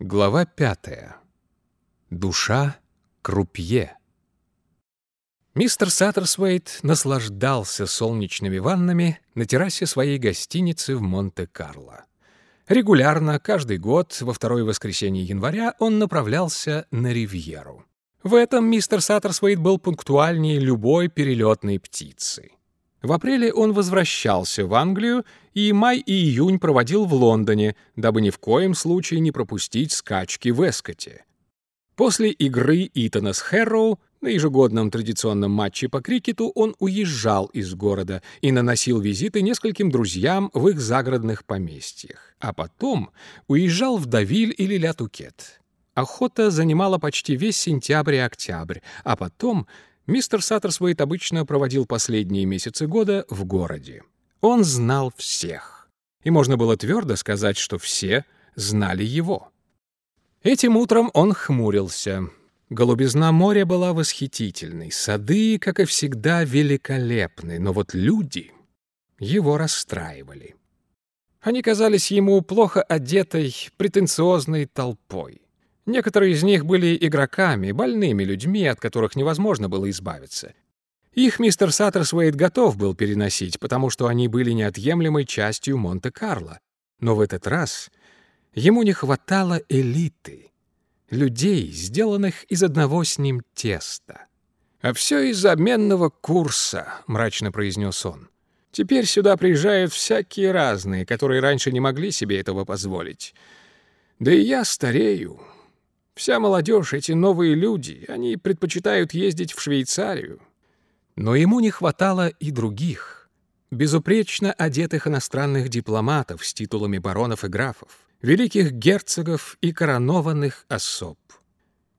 Глава пятая. Душа крупье. Мистер Саттерсвейт наслаждался солнечными ваннами на террасе своей гостиницы в Монте-Карло. Регулярно, каждый год, во второе воскресенье января он направлялся на Ривьеру. В этом мистер Саттерсвейт был пунктуальнее любой перелетной птицы. В апреле он возвращался в Англию и май и июнь проводил в Лондоне, дабы ни в коем случае не пропустить скачки в Эскоте. После игры Итана с Хэрроу на ежегодном традиционном матче по крикету он уезжал из города и наносил визиты нескольким друзьям в их загородных поместьях, а потом уезжал в Давиль или Ля-Тукет. Охота занимала почти весь сентябрь и октябрь, а потом мистер Саттерсвейт обычно проводил последние месяцы года в городе. Он знал всех. И можно было твердо сказать, что все знали его. Этим утром он хмурился. Голубизна моря была восхитительной, сады, как и всегда, великолепны, но вот люди его расстраивали. Они казались ему плохо одетой, претенциозной толпой. Некоторые из них были игроками, больными людьми, от которых невозможно было избавиться. Их мистер Саттерсвейт готов был переносить, потому что они были неотъемлемой частью Монте-Карло. Но в этот раз ему не хватало элиты, людей, сделанных из одного с ним теста. «А все из-за обменного курса», — мрачно произнес он. «Теперь сюда приезжают всякие разные, которые раньше не могли себе этого позволить. Да и я старею. Вся молодежь, эти новые люди, они предпочитают ездить в Швейцарию. Но ему не хватало и других, безупречно одетых иностранных дипломатов с титулами баронов и графов, великих герцогов и коронованных особ.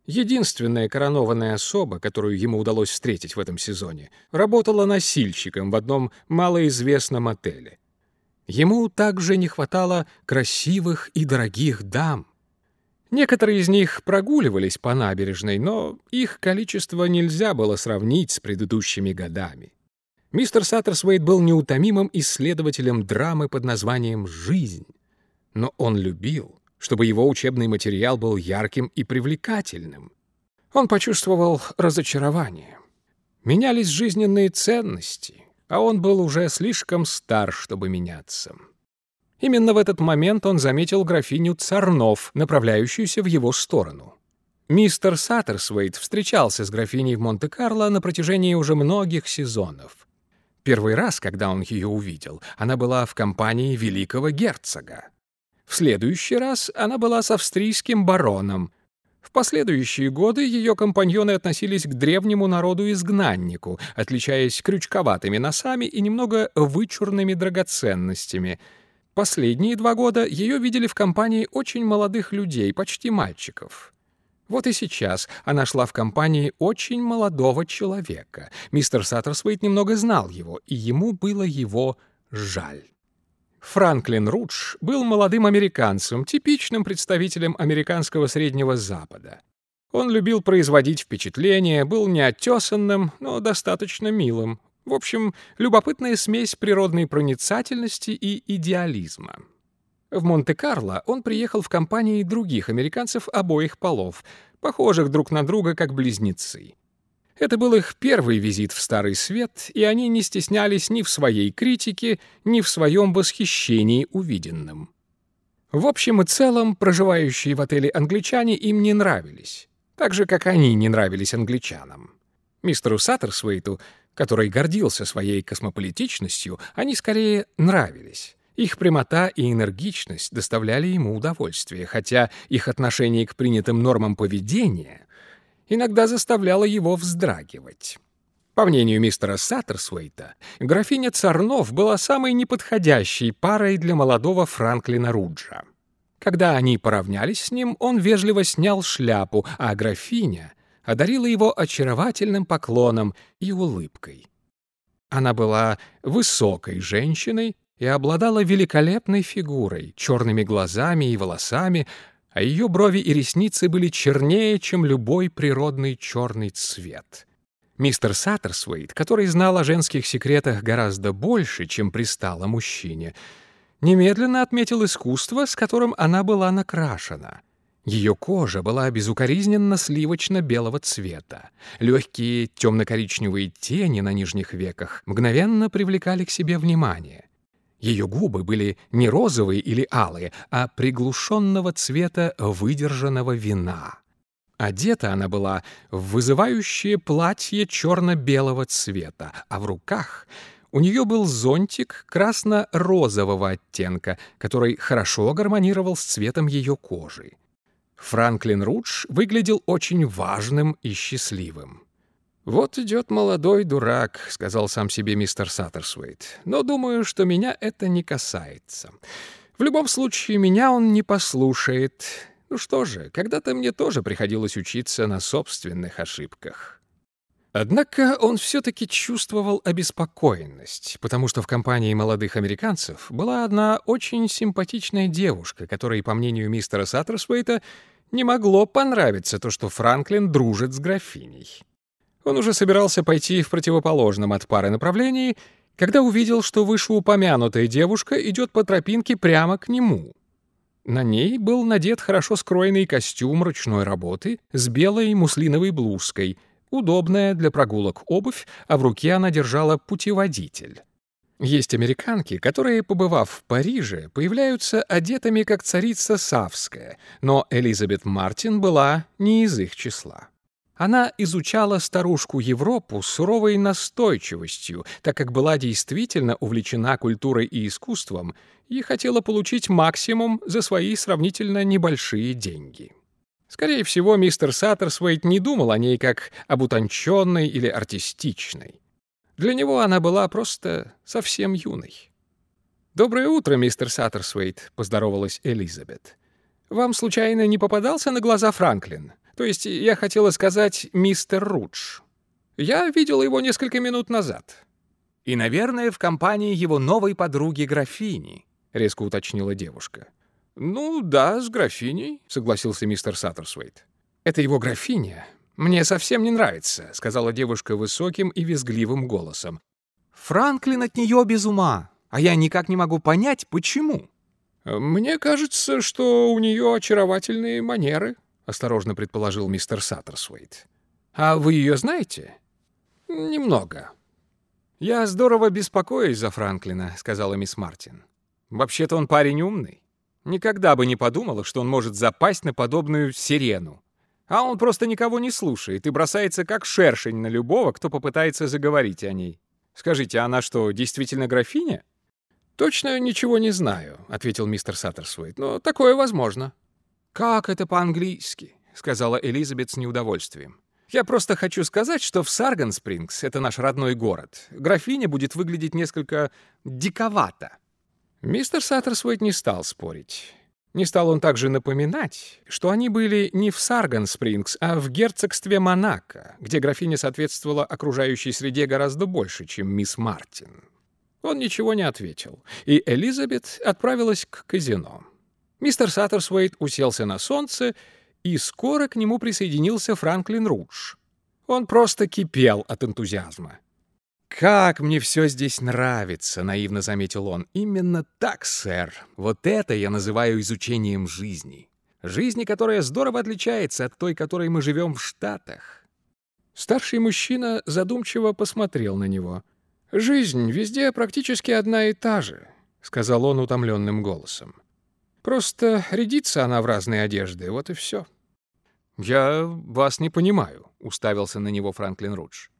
Единственная коронованная особа, которую ему удалось встретить в этом сезоне, работала носильщиком в одном малоизвестном отеле. Ему также не хватало красивых и дорогих дам, Некоторые из них прогуливались по набережной, но их количество нельзя было сравнить с предыдущими годами. Мистер Саттерсвейт был неутомимым исследователем драмы под названием «Жизнь». Но он любил, чтобы его учебный материал был ярким и привлекательным. Он почувствовал разочарование. Менялись жизненные ценности, а он был уже слишком стар, чтобы меняться. Именно в этот момент он заметил графиню Царнов, направляющуюся в его сторону. Мистер Саттерсвейт встречался с графиней в Монте-Карло на протяжении уже многих сезонов. Первый раз, когда он ее увидел, она была в компании великого герцога. В следующий раз она была с австрийским бароном. В последующие годы ее компаньоны относились к древнему народу-изгнаннику, отличаясь крючковатыми носами и немного вычурными драгоценностями — Последние два года ее видели в компании очень молодых людей, почти мальчиков. Вот и сейчас она шла в компании очень молодого человека. Мистер Саттерсвейт немного знал его, и ему было его жаль. Франклин Рудж был молодым американцем, типичным представителем американского Среднего Запада. Он любил производить впечатление, был неотесанным, но достаточно милым, в общем, любопытная смесь природной проницательности и идеализма. В Монте-Карло он приехал в компании других американцев обоих полов, похожих друг на друга как близнецы. Это был их первый визит в Старый Свет, и они не стеснялись ни в своей критике, ни в своем восхищении увиденным. В общем и целом, проживающие в отеле англичане им не нравились, так же, как они не нравились англичанам. Мистеру Саттерсвейту который гордился своей космополитичностью, они скорее нравились. Их прямота и энергичность доставляли ему удовольствие, хотя их отношение к принятым нормам поведения иногда заставляло его вздрагивать. По мнению мистера Саттерсуэйта, графиня Царнов была самой неподходящей парой для молодого Франклина Руджа. Когда они поравнялись с ним, он вежливо снял шляпу, а графиня одарила его очаровательным поклоном и улыбкой. Она была высокой женщиной и обладала великолепной фигурой, черными глазами и волосами, а ее брови и ресницы были чернее, чем любой природный черный цвет. Мистер Саттерсвейт, который знал о женских секретах гораздо больше, чем пристало мужчине, немедленно отметил искусство, с которым она была накрашена — Ее кожа была безукоризненно сливочно-белого цвета. Легкие темно-коричневые тени на нижних веках мгновенно привлекали к себе внимание. Ее губы были не розовые или алые, а приглушенного цвета выдержанного вина. Одета она была в вызывающее платье черно-белого цвета, а в руках у нее был зонтик красно-розового оттенка, который хорошо гармонировал с цветом ее кожи. Франклин Рудж выглядел очень важным и счастливым. «Вот идет молодой дурак», — сказал сам себе мистер Саттерсвейт. «Но думаю, что меня это не касается. В любом случае, меня он не послушает. Ну что же, когда-то мне тоже приходилось учиться на собственных ошибках». Однако он все-таки чувствовал обеспокоенность, потому что в компании молодых американцев была одна очень симпатичная девушка, которой, по мнению мистера Саттерсвейта, не могло понравиться то, что Франклин дружит с графиней. Он уже собирался пойти в противоположном от пары направлении, когда увидел, что вышеупомянутая девушка идет по тропинке прямо к нему. На ней был надет хорошо скроенный костюм ручной работы с белой муслиновой блузкой, удобная для прогулок обувь, а в руке она держала путеводитель. Есть американки, которые, побывав в Париже, появляются одетыми как царица Савская, но Элизабет Мартин была не из их числа. Она изучала старушку Европу с суровой настойчивостью, так как была действительно увлечена культурой и искусством и хотела получить максимум за свои сравнительно небольшие деньги. Скорее всего, мистер Саттерсвейт не думал о ней как об утонченной или артистичной. Для него она была просто совсем юной. «Доброе утро, мистер Саттерсвейт», — поздоровалась Элизабет. «Вам, случайно, не попадался на глаза Франклин? То есть, я хотела сказать, мистер Рудж. Я видела его несколько минут назад». «И, наверное, в компании его новой подруги графини», — резко уточнила девушка. «Ну да, с графиней», — согласился мистер Саттерсвейт. «Эта его графиня «Мне совсем не нравится», — сказала девушка высоким и визгливым голосом. «Франклин от нее без ума, а я никак не могу понять, почему». «Мне кажется, что у нее очаровательные манеры», — осторожно предположил мистер Саттерсвейт. «А вы ее знаете?» «Немного». «Я здорово беспокоюсь за Франклина», — сказала мисс Мартин. «Вообще-то он парень умный. Никогда бы не подумала, что он может запасть на подобную сирену. А он просто никого не слушает и бросается как шершень на любого, кто попытается заговорить о ней. Скажите, она что, действительно графиня? Точно ничего не знаю, ответил мистер Саттерсвейт, но такое возможно. Как это по-английски? сказала Элизабет с неудовольствием. Я просто хочу сказать, что в Сарган-Спрингс, это наш родной город, графиня будет выглядеть несколько диковато. Мистер Саттерсвейт не стал спорить. Не стал он также напоминать, что они были не в Сарган-Спрингс, а в герцогстве Монако, где графиня соответствовала окружающей среде гораздо больше, чем мисс Мартин. Он ничего не ответил, и Элизабет отправилась к казино. Мистер Саттерсвейт уселся на солнце, и скоро к нему присоединился Франклин Рудж. Он просто кипел от энтузиазма. «Как мне все здесь нравится!» — наивно заметил он. «Именно так, сэр. Вот это я называю изучением жизни. Жизни, которая здорово отличается от той, которой мы живем в Штатах». Старший мужчина задумчиво посмотрел на него. «Жизнь везде практически одна и та же», — сказал он утомленным голосом. «Просто рядится она в разные одежды, вот и все». «Я вас не понимаю», — уставился на него Франклин Рудж.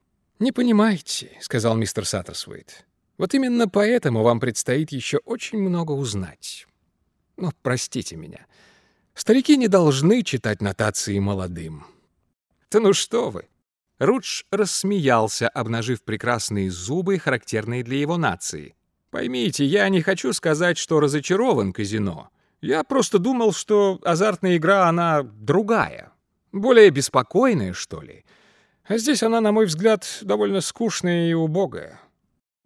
«Не понимаете», — сказал мистер Саттерсвейт. «Вот именно поэтому вам предстоит еще очень много узнать. Ну, простите меня. Старики не должны читать нотации молодым». «Да ну что вы!» Рудж рассмеялся, обнажив прекрасные зубы, характерные для его нации. «Поймите, я не хочу сказать, что разочарован казино. Я просто думал, что азартная игра, она другая. Более беспокойная, что ли». А здесь она, на мой взгляд, довольно скучная и убогая.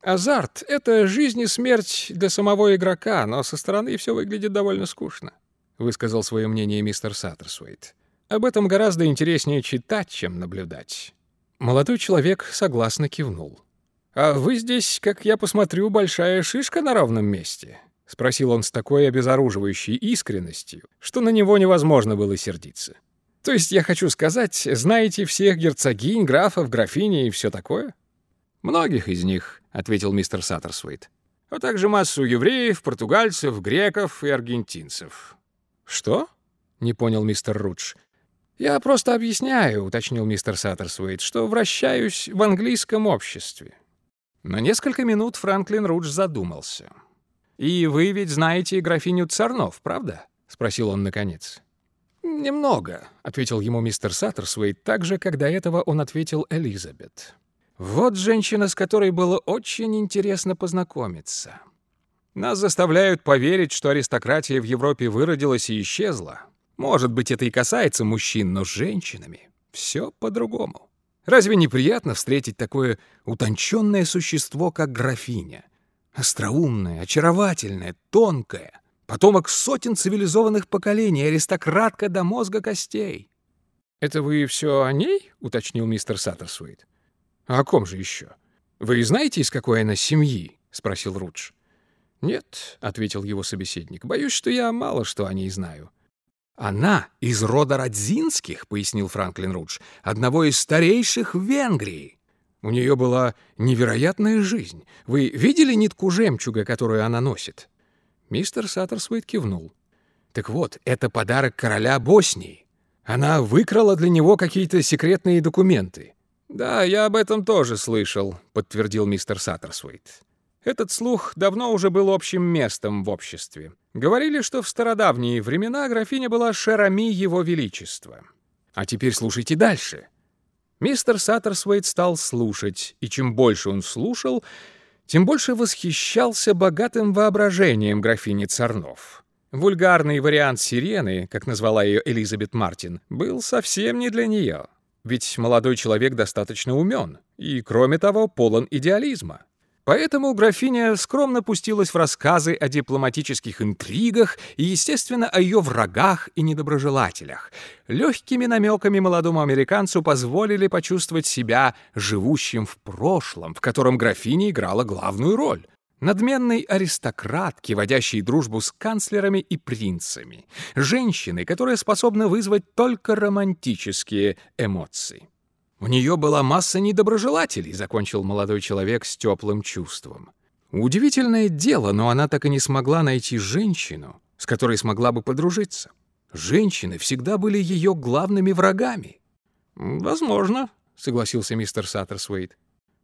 Азарт — это жизнь и смерть для самого игрока, но со стороны все выглядит довольно скучно», — высказал свое мнение мистер Саттерсуэйт. «Об этом гораздо интереснее читать, чем наблюдать». Молодой человек согласно кивнул. «А вы здесь, как я посмотрю, большая шишка на ровном месте. — спросил он с такой обезоруживающей искренностью, что на него невозможно было сердиться. «То есть, я хочу сказать, знаете всех герцогинь, графов, графини и все такое?» «Многих из них», — ответил мистер Саттерсвейт. «А также массу евреев, португальцев, греков и аргентинцев». «Что?» — не понял мистер Рудж. «Я просто объясняю», — уточнил мистер Саттерсвейт, «что вращаюсь в английском обществе». На несколько минут Франклин Рудж задумался. «И вы ведь знаете графиню Царнов, правда?» — спросил он наконец. «Немного», — ответил ему мистер Саттерсвейт, так же, как до этого он ответил Элизабет. Вот женщина, с которой было очень интересно познакомиться. Нас заставляют поверить, что аристократия в Европе выродилась и исчезла. Может быть, это и касается мужчин, но с женщинами все по-другому. Разве неприятно встретить такое утонченное существо, как графиня? Остроумная, очаровательная, тонкая, потомок сотен цивилизованных поколений, аристократка до мозга костей. «Это вы все о ней?» — уточнил мистер Саттерсвейт. «А о ком же еще? Вы знаете, из какой она семьи?» — спросил Рудж. «Нет», — ответил его собеседник, — «боюсь, что я мало что о ней знаю». «Она из рода Радзинских», — пояснил Франклин Рудж, — «одного из старейших в Венгрии. У нее была невероятная жизнь. Вы видели нитку жемчуга, которую она носит?» Мистер Саттерсвейт кивнул. «Так вот, это подарок короля Боснии. Она выкрала для него какие-то секретные документы. «Да, я об этом тоже слышал», — подтвердил мистер Саттерсуит. Этот слух давно уже был общим местом в обществе. Говорили, что в стародавние времена графиня была шарами его величества. А теперь слушайте дальше. Мистер Саттерсвейт стал слушать, и чем больше он слушал, тем больше восхищался богатым воображением графини Царнов. Вульгарный вариант сирены, как назвала ее Элизабет Мартин, был совсем не для нее. Ведь молодой человек достаточно умен и, кроме того, полон идеализма. Поэтому графиня скромно пустилась в рассказы о дипломатических интригах и, естественно, о ее врагах и недоброжелателях. Легкими намеками молодому американцу позволили почувствовать себя живущим в прошлом, в котором графиня играла главную роль надменной аристократки, водящей дружбу с канцлерами и принцами, женщины, которая способна вызвать только романтические эмоции. У нее была масса недоброжелателей, закончил молодой человек с теплым чувством. Удивительное дело, но она так и не смогла найти женщину, с которой смогла бы подружиться. Женщины всегда были ее главными врагами. «Возможно», — согласился мистер Саттерсвейт.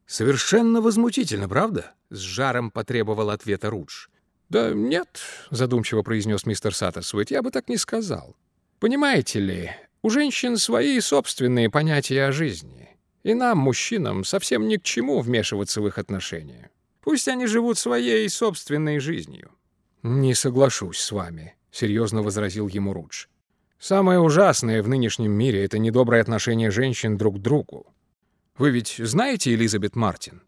«Совершенно возмутительно, правда?» — с жаром потребовал ответа Рудж. «Да нет», — задумчиво произнес мистер Саттерсуэт, — «я бы так не сказал. Понимаете ли, у женщин свои собственные понятия о жизни, и нам, мужчинам, совсем ни к чему вмешиваться в их отношения. Пусть они живут своей собственной жизнью». «Не соглашусь с вами», — серьезно возразил ему Рудж. «Самое ужасное в нынешнем мире — это недоброе отношение женщин друг к другу. Вы ведь знаете Элизабет Мартин?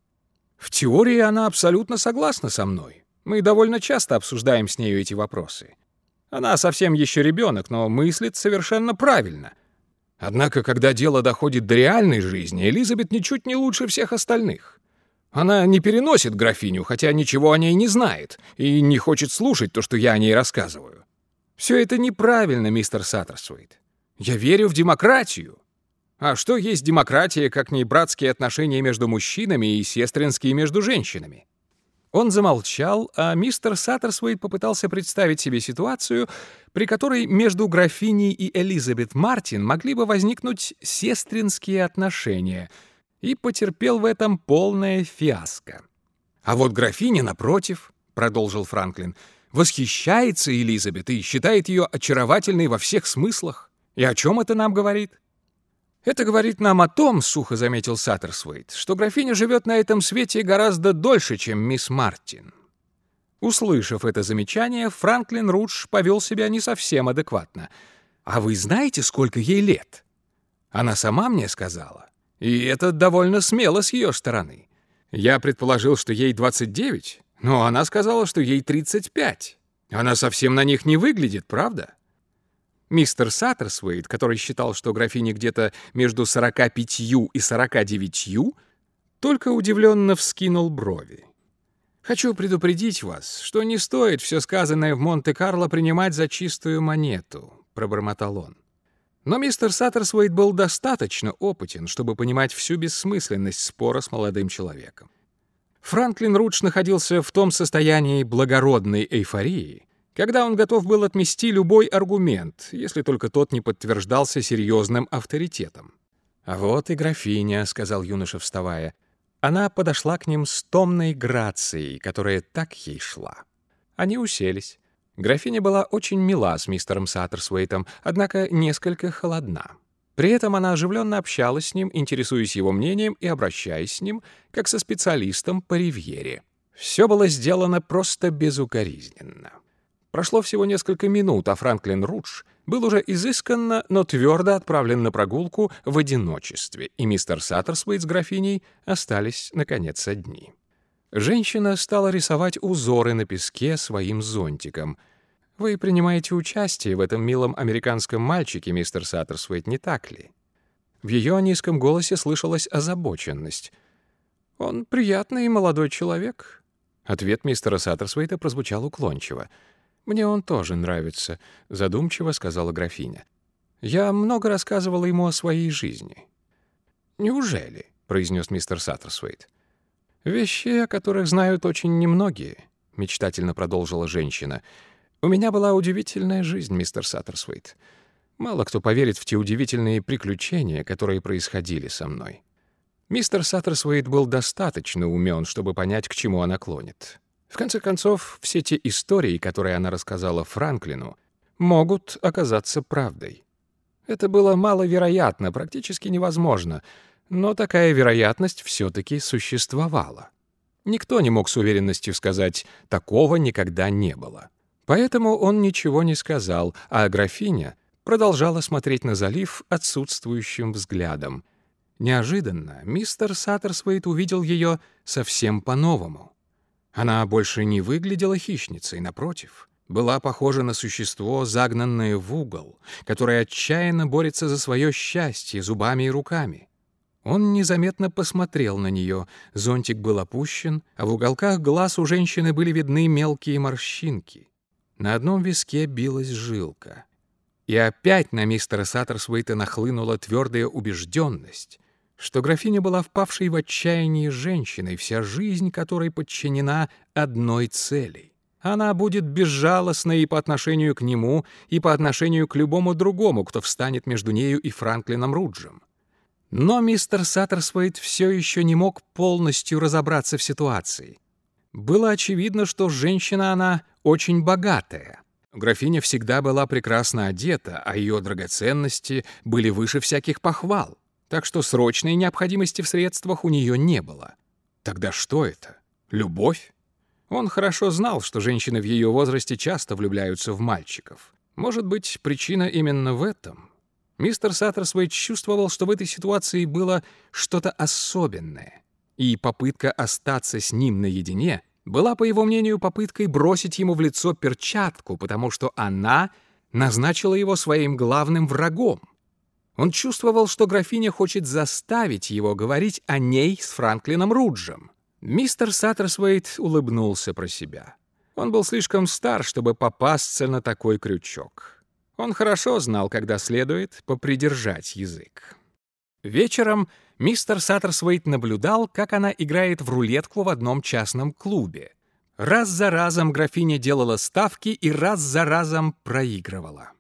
В теории она абсолютно согласна со мной. Мы довольно часто обсуждаем с нею эти вопросы. Она совсем еще ребенок, но мыслит совершенно правильно. Однако, когда дело доходит до реальной жизни, Элизабет ничуть не лучше всех остальных. Она не переносит графиню, хотя ничего о ней не знает, и не хочет слушать то, что я о ней рассказываю. Все это неправильно, мистер Саттерсуит. Я верю в демократию. А что есть демократия, как не братские отношения между мужчинами и сестринские между женщинами? Он замолчал, а мистер Саттерсвейт попытался представить себе ситуацию, при которой между графиней и Элизабет Мартин могли бы возникнуть сестринские отношения, и потерпел в этом полное фиаско. «А вот графиня, напротив», — продолжил Франклин, — «восхищается Элизабет и считает ее очаровательной во всех смыслах. И о чем это нам говорит? «Это говорит нам о том, — сухо заметил Саттерсвейт, — что графиня живет на этом свете гораздо дольше, чем мисс Мартин». Услышав это замечание, Франклин Рудж повел себя не совсем адекватно. «А вы знаете, сколько ей лет?» Она сама мне сказала. И это довольно смело с ее стороны. Я предположил, что ей 29, но она сказала, что ей 35. Она совсем на них не выглядит, правда? Мистер Саттерсвейт, который считал, что графиня где-то между 45 и 49, только удивленно вскинул брови. Хочу предупредить вас, что не стоит все сказанное в Монте-Карло принимать за чистую монету, пробормотал он. Но мистер Саттерсвейт был достаточно опытен, чтобы понимать всю бессмысленность спора с молодым человеком. Франклин Рудж находился в том состоянии благородной эйфории, когда он готов был отмести любой аргумент, если только тот не подтверждался серьезным авторитетом. «А вот и графиня», — сказал юноша, вставая. Она подошла к ним с томной грацией, которая так ей шла. Они уселись. Графиня была очень мила с мистером Саттерсуэйтом, однако несколько холодна. При этом она оживленно общалась с ним, интересуясь его мнением и обращаясь с ним, как со специалистом по ривьере. Все было сделано просто безукоризненно. Прошло всего несколько минут, а Франклин Рудж был уже изысканно, но твердо отправлен на прогулку в одиночестве, и мистер Саттерсвейт с графиней остались, наконец, одни. Женщина стала рисовать узоры на песке своим зонтиком. «Вы принимаете участие в этом милом американском мальчике, мистер Саттерсвейт, не так ли?» В ее низком голосе слышалась озабоченность. «Он приятный молодой человек». Ответ мистера Саттерсвейта прозвучал уклончиво — «Мне он тоже нравится», — задумчиво сказала графиня. «Я много рассказывала ему о своей жизни». «Неужели?» — произнес мистер Саттерсвейт. «Вещи, о которых знают очень немногие», — мечтательно продолжила женщина. «У меня была удивительная жизнь, мистер Саттерсвейт. Мало кто поверит в те удивительные приключения, которые происходили со мной». Мистер Саттерсвейт был достаточно умен, чтобы понять, к чему она клонит. В конце концов, все те истории, которые она рассказала Франклину, могут оказаться правдой. Это было маловероятно, практически невозможно, но такая вероятность все-таки существовала. Никто не мог с уверенностью сказать «такого никогда не было». Поэтому он ничего не сказал, а графиня продолжала смотреть на залив отсутствующим взглядом. Неожиданно мистер Саттерсвейт увидел ее совсем по-новому. Она больше не выглядела хищницей, напротив, была похожа на существо, загнанное в угол, которое отчаянно борется за свое счастье зубами и руками. Он незаметно посмотрел на нее, зонтик был опущен, а в уголках глаз у женщины были видны мелкие морщинки. На одном виске билась жилка. И опять на мистера Саттерсвейта нахлынула твердая убежденность, что графиня была впавшей в отчаяние женщиной, вся жизнь которой подчинена одной цели. Она будет безжалостна и по отношению к нему, и по отношению к любому другому, кто встанет между нею и Франклином Руджем. Но мистер Саттерсвейт все еще не мог полностью разобраться в ситуации. Было очевидно, что женщина она очень богатая. Графиня всегда была прекрасно одета, а ее драгоценности были выше всяких похвал так что срочной необходимости в средствах у нее не было. Тогда что это? Любовь? Он хорошо знал, что женщины в ее возрасте часто влюбляются в мальчиков. Может быть, причина именно в этом? Мистер Саттерсвейт чувствовал, что в этой ситуации было что-то особенное, и попытка остаться с ним наедине была, по его мнению, попыткой бросить ему в лицо перчатку, потому что она назначила его своим главным врагом. Он чувствовал, что графиня хочет заставить его говорить о ней с Франклином Руджем. Мистер Саттерсвейт улыбнулся про себя. Он был слишком стар, чтобы попасться на такой крючок. Он хорошо знал, когда следует попридержать язык. Вечером мистер Саттерсвейт наблюдал, как она играет в рулетку в одном частном клубе. Раз за разом графиня делала ставки и раз за разом проигрывала.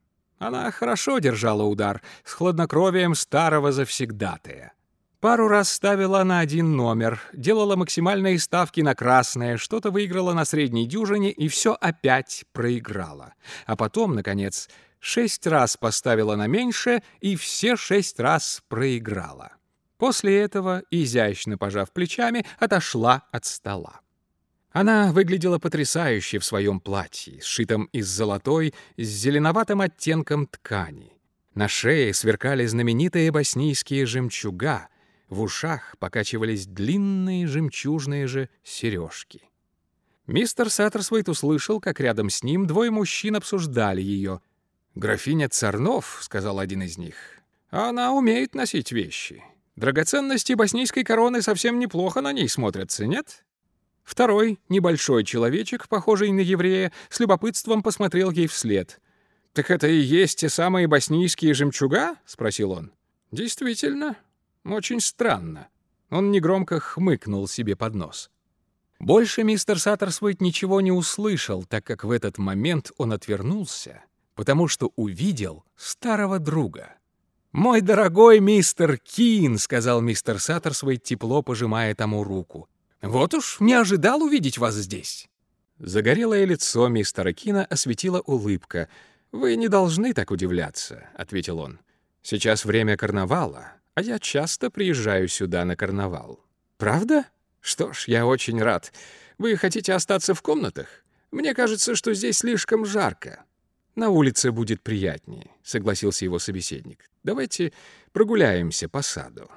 Она хорошо держала удар, с хладнокровием старого завсегдатая. Пару раз ставила на один номер, делала максимальные ставки на красное, что-то выиграла на средней дюжине и все опять проиграла. А потом, наконец, шесть раз поставила на меньше и все шесть раз проиграла. После этого, изящно пожав плечами, отошла от стола. Она выглядела потрясающе в своем платье, сшитом из золотой с зеленоватым оттенком ткани. На шее сверкали знаменитые боснийские жемчуга, в ушах покачивались длинные жемчужные же сережки. Мистер Саттерсвейт услышал, как рядом с ним двое мужчин обсуждали ее. «Графиня Царнов», — сказал один из них, — «она умеет носить вещи. Драгоценности боснийской короны совсем неплохо на ней смотрятся, нет?» Второй, небольшой человечек, похожий на еврея, с любопытством посмотрел ей вслед. «Так это и есть те самые боснийские жемчуга?» — спросил он. «Действительно, очень странно». Он негромко хмыкнул себе под нос. Больше мистер Саттерсвейт ничего не услышал, так как в этот момент он отвернулся, потому что увидел старого друга. «Мой дорогой мистер Кин», — сказал мистер Саттерсвейт, тепло пожимая тому руку. «Вот уж не ожидал увидеть вас здесь». Загорелое лицо мистера Кина осветила улыбка. «Вы не должны так удивляться», — ответил он. «Сейчас время карнавала, а я часто приезжаю сюда на карнавал». «Правда? Что ж, я очень рад. Вы хотите остаться в комнатах? Мне кажется, что здесь слишком жарко». «На улице будет приятнее», — согласился его собеседник. «Давайте прогуляемся по саду».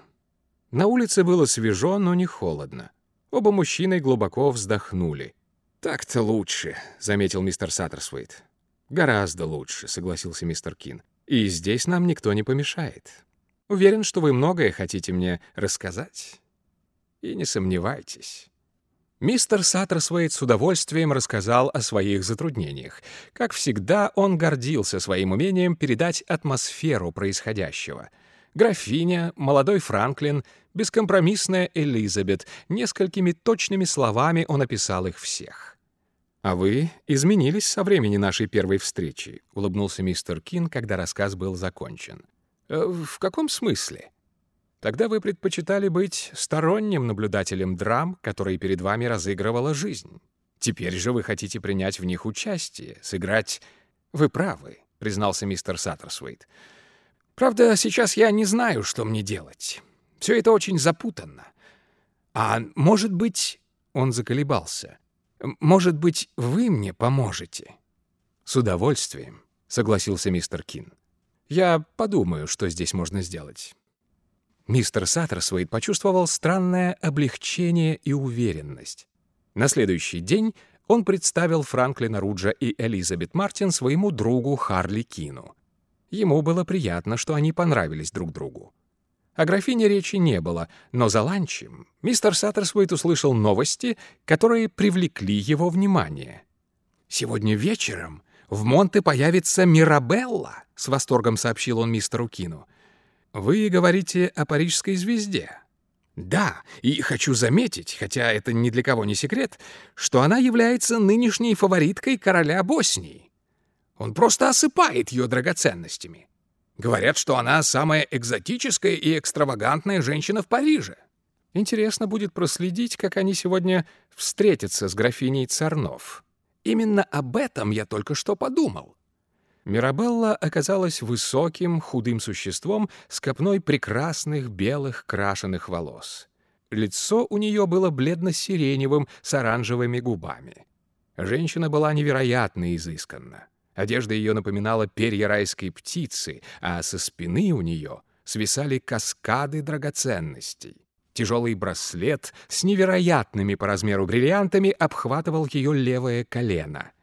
На улице было свежо, но не холодно. Оба мужчины глубоко вздохнули. «Так-то лучше», — заметил мистер Саттерсвейт. «Гораздо лучше», — согласился мистер Кин. «И здесь нам никто не помешает. Уверен, что вы многое хотите мне рассказать. И не сомневайтесь». Мистер Саттерсвейт с удовольствием рассказал о своих затруднениях. Как всегда, он гордился своим умением передать атмосферу происходящего. Графиня, молодой Франклин, бескомпромиссная Элизабет. Несколькими точными словами он описал их всех. «А вы изменились со времени нашей первой встречи», — улыбнулся мистер Кин, когда рассказ был закончен. «Э, «В каком смысле?» Тогда вы предпочитали быть сторонним наблюдателем драм, которые перед вами разыгрывала жизнь. Теперь же вы хотите принять в них участие, сыграть... Вы правы, признался мистер Саттерсвейт. Правда, сейчас я не знаю, что мне делать. Все это очень запутанно. А может быть, он заколебался. Может быть, вы мне поможете? С удовольствием, согласился мистер Кин. Я подумаю, что здесь можно сделать. Мистер Саттерсвейт почувствовал странное облегчение и уверенность. На следующий день он представил Франклина Руджа и Элизабет Мартин своему другу Харли Кину. Ему было приятно, что они понравились друг другу. О графине речи не было, но за ланчем мистер Саттерсвейт услышал новости, которые привлекли его внимание. «Сегодня вечером в Монте появится Мирабелла», — с восторгом сообщил он мистеру Кину. Вы говорите о парижской звезде. Да, и хочу заметить, хотя это ни для кого не секрет, что она является нынешней фавориткой короля Боснии. Он просто осыпает ее драгоценностями. Говорят, что она самая экзотическая и экстравагантная женщина в Париже. Интересно будет проследить, как они сегодня встретятся с графиней Царнов. Именно об этом я только что подумал. Мирабелла оказалась высоким, худым существом с копной прекрасных белых крашеных волос. Лицо у нее было бледно-сиреневым с оранжевыми губами. Женщина была невероятно изысканна. Одежда ее напоминала перья райской птицы, а со спины у нее свисали каскады драгоценностей. Тяжелый браслет с невероятными по размеру бриллиантами обхватывал ее левое колено —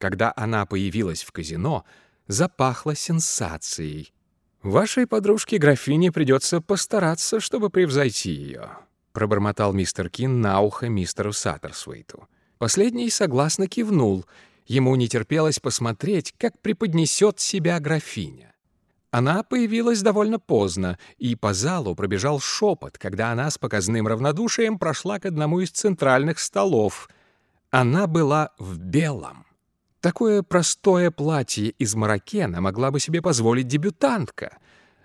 когда она появилась в казино, запахло сенсацией. «Вашей подружке-графине придется постараться, чтобы превзойти ее», — пробормотал мистер Кин на ухо мистеру Саттерсуэйту. Последний согласно кивнул. Ему не терпелось посмотреть, как преподнесет себя графиня. Она появилась довольно поздно, и по залу пробежал шепот, когда она с показным равнодушием прошла к одному из центральных столов. Она была в белом. Такое простое платье из маракена могла бы себе позволить дебютантка.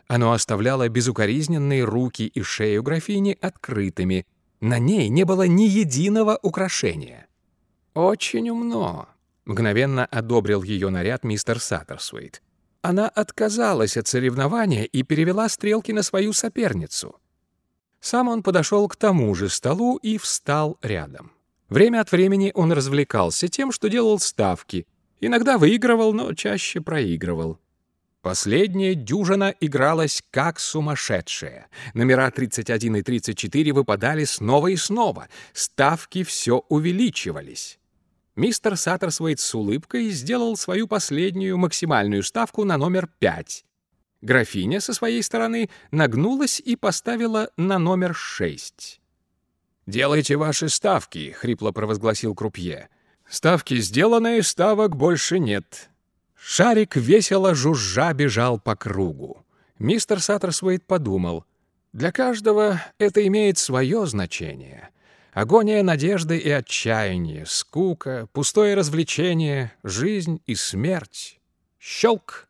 Оно оставляло безукоризненные руки и шею графини открытыми. На ней не было ни единого украшения. «Очень умно», — мгновенно одобрил ее наряд мистер Саттерсуэйт. Она отказалась от соревнования и перевела стрелки на свою соперницу. Сам он подошел к тому же столу и встал рядом. Время от времени он развлекался тем, что делал ставки. Иногда выигрывал, но чаще проигрывал. Последняя дюжина игралась как сумасшедшая. Номера 31 и 34 выпадали снова и снова. Ставки все увеличивались. Мистер Саттерсвейт с улыбкой сделал свою последнюю максимальную ставку на номер 5. Графиня со своей стороны нагнулась и поставила на номер 6. «Делайте ваши ставки», — хрипло провозгласил крупье. «Ставки сделаны, ставок больше нет». Шарик весело жужжа бежал по кругу. Мистер Саттерсвейт подумал, «Для каждого это имеет свое значение. Агония надежды и отчаяния, скука, пустое развлечение, жизнь и смерть. Щелк!»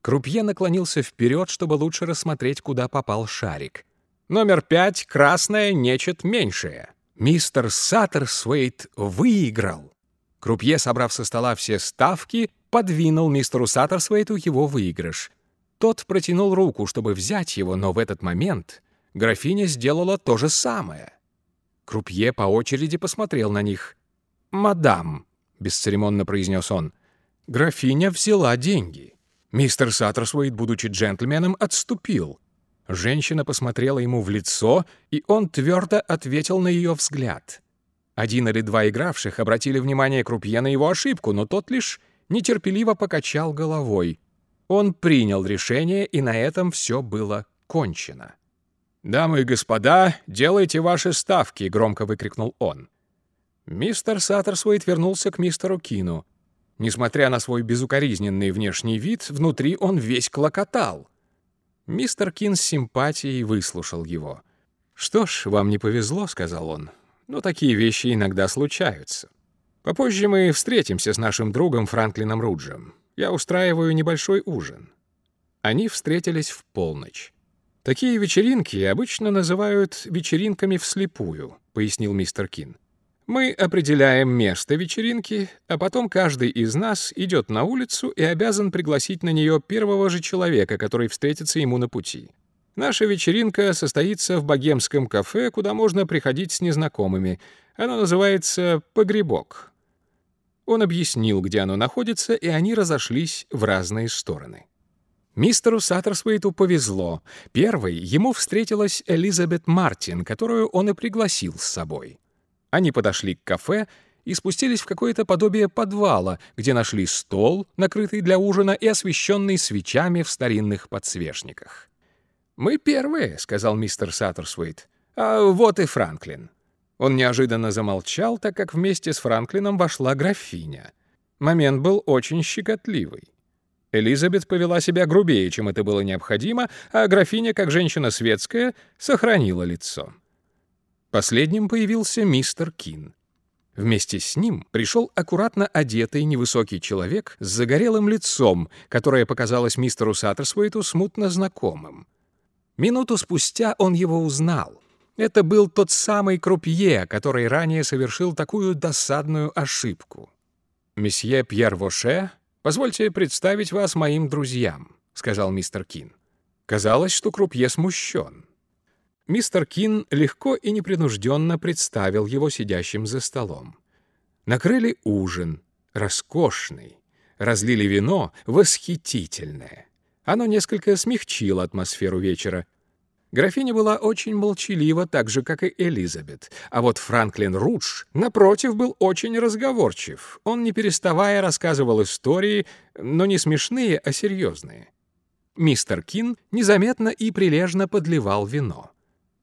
Крупье наклонился вперед, чтобы лучше рассмотреть, куда попал шарик. Номер пять — красное, нечет меньшее. Мистер Саттерсвейт выиграл. Крупье, собрав со стола все ставки, подвинул мистеру Саттерсвейту его выигрыш. Тот протянул руку, чтобы взять его, но в этот момент графиня сделала то же самое. Крупье по очереди посмотрел на них. «Мадам», — бесцеремонно произнес он, — «графиня взяла деньги». Мистер Саттерсвейт, будучи джентльменом, отступил. Женщина посмотрела ему в лицо, и он твердо ответил на ее взгляд. Один или два игравших обратили внимание крупье на его ошибку, но тот лишь нетерпеливо покачал головой. Он принял решение, и на этом все было кончено. «Дамы и господа, делайте ваши ставки!» — громко выкрикнул он. Мистер Саттерсвейт вернулся к мистеру Кину. Несмотря на свой безукоризненный внешний вид, внутри он весь клокотал. Мистер Кин с симпатией выслушал его. «Что ж, вам не повезло», — сказал он, — «но такие вещи иногда случаются. Попозже мы встретимся с нашим другом Франклином Руджем. Я устраиваю небольшой ужин». Они встретились в полночь. «Такие вечеринки обычно называют вечеринками вслепую», — пояснил мистер Кин. Мы определяем место вечеринки, а потом каждый из нас идет на улицу и обязан пригласить на нее первого же человека, который встретится ему на пути. Наша вечеринка состоится в богемском кафе, куда можно приходить с незнакомыми. Оно называется «Погребок». Он объяснил, где оно находится, и они разошлись в разные стороны. Мистеру Саттерсвейту повезло. Первой ему встретилась Элизабет Мартин, которую он и пригласил с собой. Они подошли к кафе и спустились в какое-то подобие подвала, где нашли стол, накрытый для ужина и освещенный свечами в старинных подсвечниках. «Мы первые», — сказал мистер Саттерсвейт. «А вот и Франклин». Он неожиданно замолчал, так как вместе с Франклином вошла графиня. Момент был очень щекотливый. Элизабет повела себя грубее, чем это было необходимо, а графиня, как женщина светская, сохранила лицо. Последним появился мистер Кин. Вместе с ним пришел аккуратно одетый невысокий человек с загорелым лицом, которое показалось мистеру Саттерсвейту смутно знакомым. Минуту спустя он его узнал. Это был тот самый крупье, который ранее совершил такую досадную ошибку. «Месье Пьер Воше, позвольте представить вас моим друзьям», — сказал мистер Кин. Казалось, что крупье смущен. Мистер Кин легко и непринужденно представил его сидящим за столом. Накрыли ужин, роскошный, разлили вино, восхитительное. Оно несколько смягчило атмосферу вечера. Графиня была очень молчалива, так же, как и Элизабет. А вот Франклин Рудж, напротив, был очень разговорчив. Он, не переставая, рассказывал истории, но не смешные, а серьезные. Мистер Кин незаметно и прилежно подливал вино.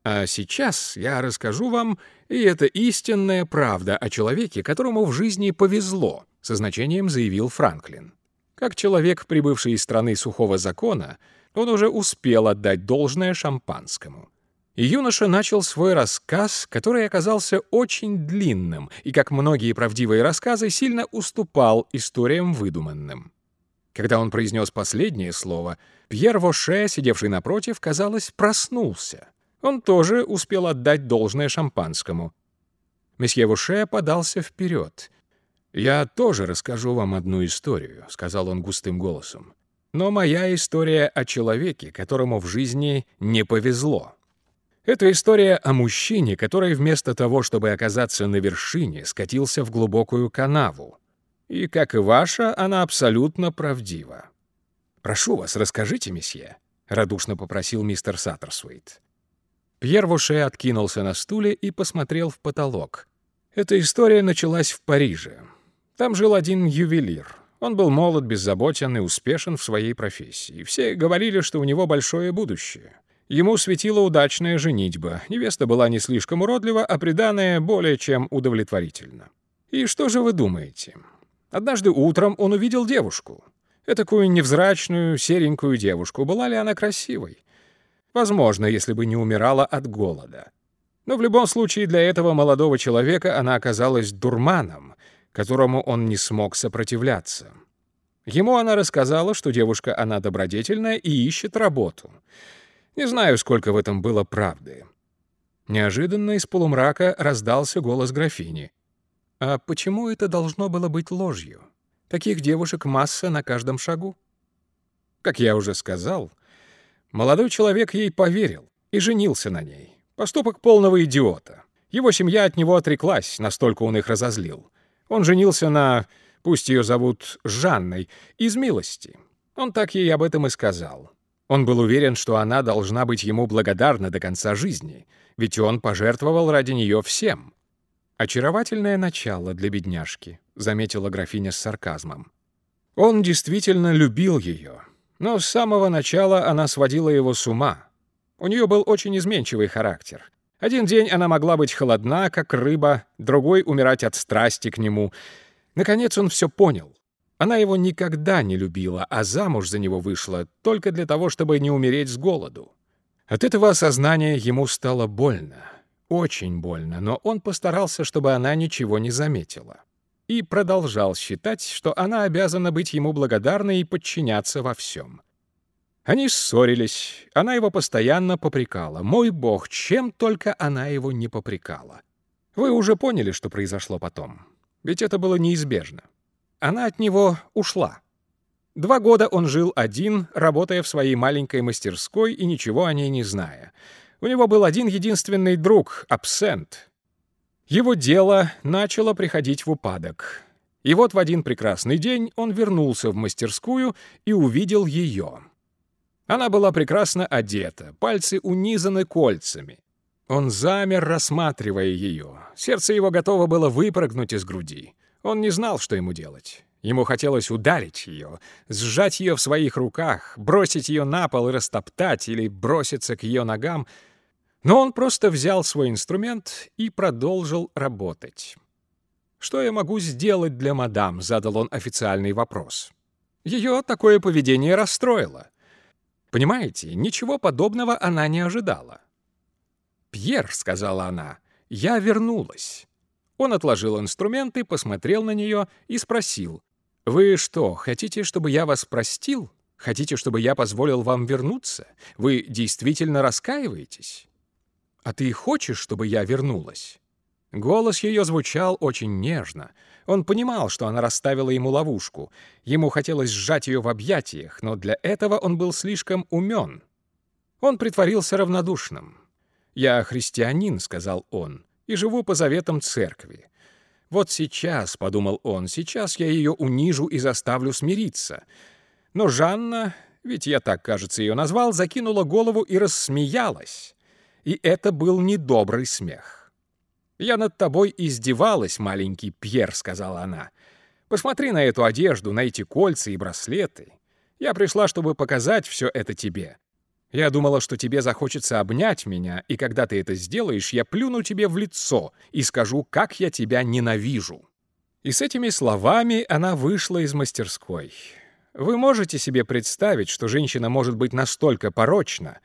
А сейчас я расскажу вам, и это истинная правда о человеке, которому в жизни повезло, со значением заявил Франклин. Как человек, прибывший из страны сухого закона, он уже успел отдать должное шампанскому. И юноша начал свой рассказ, который оказался очень длинным и, как многие правдивые рассказы, сильно уступал историям выдуманным. Когда он произнес последнее слово, Пьер Воше, сидевший напротив, казалось, проснулся — он тоже успел отдать должное шампанскому. Месье Вуше подался вперед. «Я тоже расскажу вам одну историю», — сказал он густым голосом. «Но моя история о человеке, которому в жизни не повезло. Это история о мужчине, который вместо того, чтобы оказаться на вершине, скатился в глубокую канаву. И, как и ваша, она абсолютно правдива. «Прошу вас, расскажите, месье», — радушно попросил мистер Саттерсуит. Пьер Вуше откинулся на стуле и посмотрел в потолок. Эта история началась в Париже. Там жил один ювелир. Он был молод, беззаботен и успешен в своей профессии. Все говорили, что у него большое будущее. Ему светила удачная женитьба. Невеста была не слишком уродлива, а приданое более чем удовлетворительно. И что же вы думаете? Однажды утром он увидел девушку. Этакую невзрачную, серенькую девушку. Была ли она красивой? Возможно, если бы не умирала от голода. Но в любом случае для этого молодого человека она оказалась дурманом, которому он не смог сопротивляться. Ему она рассказала, что девушка она добродетельная и ищет работу. Не знаю, сколько в этом было правды. Неожиданно из полумрака раздался голос графини. «А почему это должно было быть ложью? Таких девушек масса на каждом шагу». Как я уже сказал, молодой человек ей поверил и женился на ней. Поступок полного идиота. Его семья от него отреклась, настолько он их разозлил. Он женился на, пусть ее зовут Жанной, из милости. Он так ей об этом и сказал. Он был уверен, что она должна быть ему благодарна до конца жизни, ведь он пожертвовал ради нее всем. «Очаровательное начало для бедняжки», — заметила графиня с сарказмом. Он действительно любил ее, но с самого начала она сводила его с ума — у нее был очень изменчивый характер. Один день она могла быть холодна, как рыба, другой — умирать от страсти к нему. Наконец он все понял. Она его никогда не любила, а замуж за него вышла только для того, чтобы не умереть с голоду. От этого осознания ему стало больно. Очень больно, но он постарался, чтобы она ничего не заметила. И продолжал считать, что она обязана быть ему благодарной и подчиняться во всем. Они ссорились, она его постоянно попрекала. Мой бог, чем только она его не попрекала. Вы уже поняли, что произошло потом. Ведь это было неизбежно. Она от него ушла. Два года он жил один, работая в своей маленькой мастерской и ничего о ней не зная. У него был один единственный друг — абсент. Его дело начало приходить в упадок. И вот в один прекрасный день он вернулся в мастерскую и увидел ее. Она была прекрасно одета, пальцы унизаны кольцами. Он замер, рассматривая ее. Сердце его готово было выпрыгнуть из груди. Он не знал, что ему делать. Ему хотелось ударить ее, сжать ее в своих руках, бросить ее на пол и растоптать или броситься к ее ногам. Но он просто взял свой инструмент и продолжил работать. «Что я могу сделать для мадам?» — задал он официальный вопрос. Ее такое поведение расстроило. Понимаете, ничего подобного она не ожидала. «Пьер», — сказала она, — «я вернулась». Он отложил инструменты, посмотрел на нее и спросил, «Вы что, хотите, чтобы я вас простил? Хотите, чтобы я позволил вам вернуться? Вы действительно раскаиваетесь? А ты хочешь, чтобы я вернулась?» Голос ее звучал очень нежно. Он понимал, что она расставила ему ловушку. Ему хотелось сжать ее в объятиях, но для этого он был слишком умен. Он притворился равнодушным. «Я христианин», — сказал он, — «и живу по заветам церкви. Вот сейчас, — подумал он, — сейчас я ее унижу и заставлю смириться». Но Жанна, ведь я так, кажется, ее назвал, закинула голову и рассмеялась. И это был недобрый смех. «Я над тобой издевалась, маленький Пьер», — сказала она. «Посмотри на эту одежду, на эти кольца и браслеты. Я пришла, чтобы показать все это тебе. Я думала, что тебе захочется обнять меня, и когда ты это сделаешь, я плюну тебе в лицо и скажу, как я тебя ненавижу». И с этими словами она вышла из мастерской. Вы можете себе представить, что женщина может быть настолько порочна,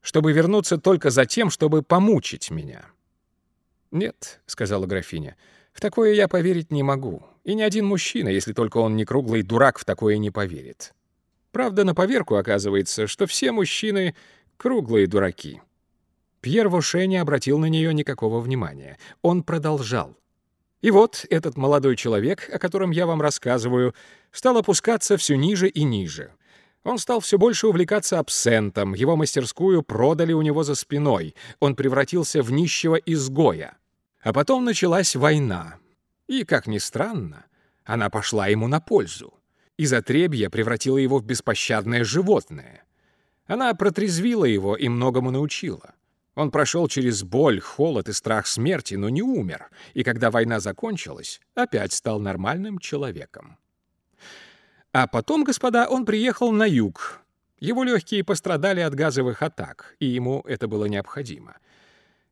чтобы вернуться только за тем, чтобы помучить меня. «Нет», — сказала графиня, — «в такое я поверить не могу. И ни один мужчина, если только он не круглый дурак, в такое не поверит. Правда, на поверку оказывается, что все мужчины — круглые дураки». Пьер Воше не обратил на нее никакого внимания. Он продолжал. И вот этот молодой человек, о котором я вам рассказываю, стал опускаться все ниже и ниже. Он стал все больше увлекаться абсентом, его мастерскую продали у него за спиной, он превратился в нищего изгоя. А потом началась война. И, как ни странно, она пошла ему на пользу. Из отребья превратила его в беспощадное животное. Она протрезвила его и многому научила. Он прошел через боль, холод и страх смерти, но не умер, и когда война закончилась, опять стал нормальным человеком. А потом, господа, он приехал на юг. Его легкие пострадали от газовых атак, и ему это было необходимо.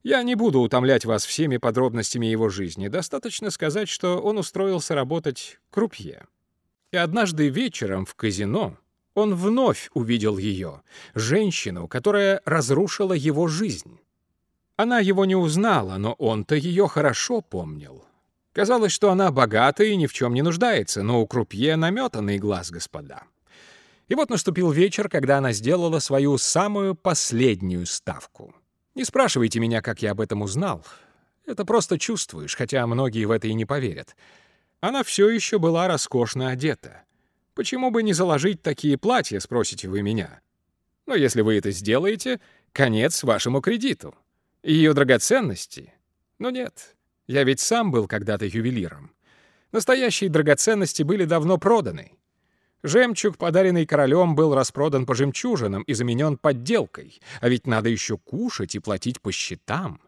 Я не буду утомлять вас всеми подробностями его жизни. Достаточно сказать, что он устроился работать крупье. И однажды вечером в казино он вновь увидел ее, женщину, которая разрушила его жизнь. Она его не узнала, но он-то ее хорошо помнил. Казалось, что она богата и ни в чем не нуждается, но у крупье наметанный глаз, господа. И вот наступил вечер, когда она сделала свою самую последнюю ставку. Не спрашивайте меня, как я об этом узнал. Это просто чувствуешь, хотя многие в это и не поверят. Она все еще была роскошно одета. Почему бы не заложить такие платья, спросите вы меня? Но если вы это сделаете, конец вашему кредиту. Ее драгоценности? Ну нет, я ведь сам был когда-то ювелиром. Настоящие драгоценности были давно проданы. Жемчуг, подаренный королем, был распродан по жемчужинам и заменен подделкой. А ведь надо еще кушать и платить по счетам.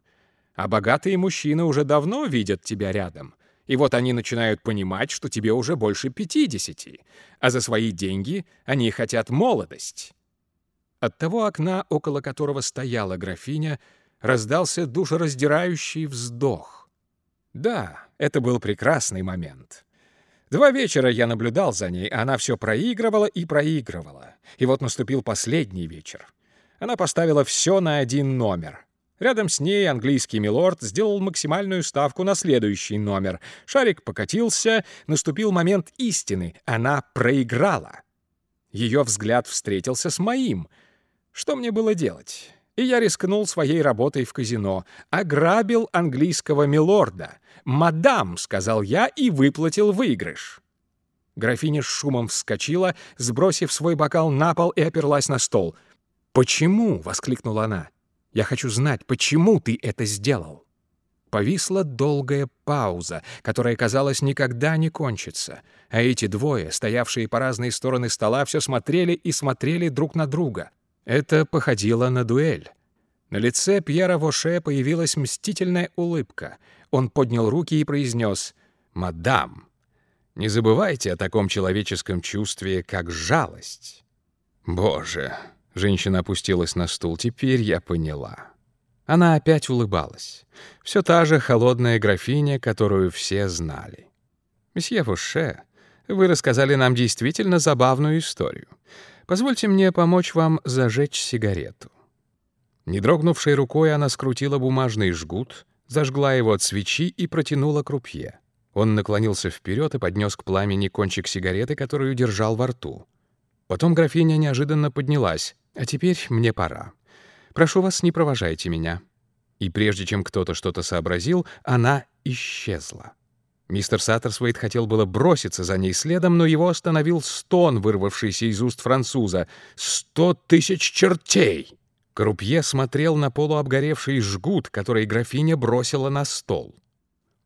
А богатые мужчины уже давно видят тебя рядом. И вот они начинают понимать, что тебе уже больше пятидесяти, а за свои деньги они хотят молодость. От того окна, около которого стояла графиня, раздался душераздирающий вздох. Да, это был прекрасный момент. Два вечера я наблюдал за ней, а она все проигрывала и проигрывала. И вот наступил последний вечер. Она поставила все на один номер. Рядом с ней английский милорд сделал максимальную ставку на следующий номер. Шарик покатился, наступил момент истины. Она проиграла. Ее взгляд встретился с моим. Что мне было делать? И я рискнул своей работой в казино. Ограбил английского милорда. «Мадам», — сказал я и выплатил выигрыш. Графиня с шумом вскочила, сбросив свой бокал на пол и оперлась на стол. «Почему?» — воскликнула она. «Я хочу знать, почему ты это сделал?» Повисла долгая пауза, которая, казалось, никогда не кончится. А эти двое, стоявшие по разные стороны стола, все смотрели и смотрели друг на друга. Это походило на дуэль. На лице Пьера Воше появилась мстительная улыбка. Он поднял руки и произнес «Мадам, не забывайте о таком человеческом чувстве, как жалость». «Боже!» — женщина опустилась на стул. «Теперь я поняла». Она опять улыбалась. Все та же холодная графиня, которую все знали. «Месье Воше, вы рассказали нам действительно забавную историю. Позвольте мне помочь вам зажечь сигарету». Не дрогнувшей рукой она скрутила бумажный жгут, зажгла его от свечи и протянула крупье. Он наклонился вперед и поднес к пламени кончик сигареты, которую держал во рту. Потом графиня неожиданно поднялась. «А теперь мне пора. Прошу вас, не провожайте меня». И прежде чем кто-то что-то сообразил, она исчезла. Мистер Саттерсвейт хотел было броситься за ней следом, но его остановил стон, вырвавшийся из уст француза. «Сто тысяч чертей!» Крупье смотрел на полуобгоревший жгут, который графиня бросила на стол.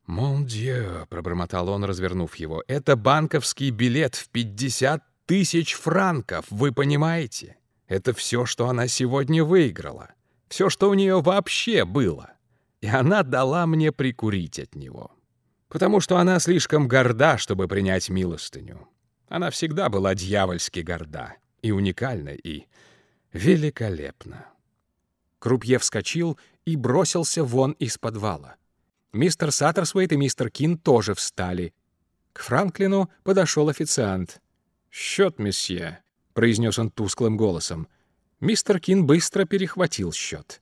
«Мон дьё», — пробормотал он, развернув его, — «это банковский билет в пятьдесят тысяч франков, вы понимаете? Это все, что она сегодня выиграла, все, что у нее вообще было. И она дала мне прикурить от него» потому что она слишком горда, чтобы принять милостыню. Она всегда была дьявольски горда, и уникальна, и великолепна. Крупье вскочил и бросился вон из подвала. Мистер Саттерсвейт и мистер Кин тоже встали. К Франклину подошел официант. «Счет, месье», — произнес он тусклым голосом. Мистер Кин быстро перехватил счет.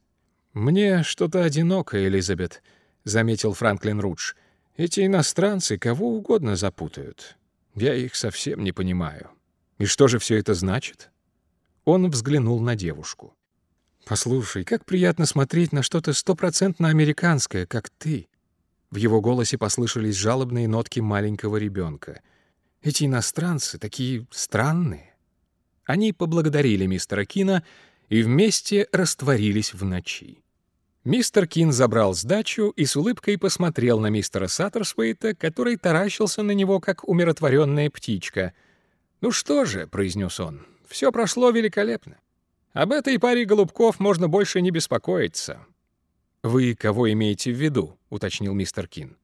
«Мне что-то одиноко, Элизабет», — заметил Франклин Рудж. Эти иностранцы кого угодно запутают. Я их совсем не понимаю. И что же все это значит? Он взглянул на девушку. «Послушай, как приятно смотреть на что-то стопроцентно американское, как ты». В его голосе послышались жалобные нотки маленького ребенка. «Эти иностранцы такие странные». Они поблагодарили мистера Кина и вместе растворились в ночи. Мистер Кин забрал сдачу и с улыбкой посмотрел на мистера Саттерсвейта, который таращился на него, как умиротворенная птичка. «Ну что же», — произнес он, — «все прошло великолепно. Об этой паре голубков можно больше не беспокоиться». «Вы кого имеете в виду?» — уточнил мистер Кин.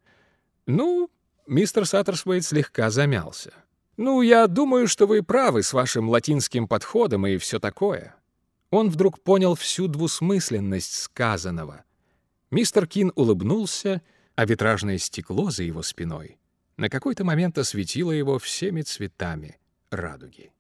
«Ну...» — мистер Саттерсвейт слегка замялся. «Ну, я думаю, что вы правы с вашим латинским подходом и все такое». Он вдруг понял всю двусмысленность сказанного. Мистер Кин улыбнулся, а витражное стекло за его спиной на какой-то момент осветило его всеми цветами радуги.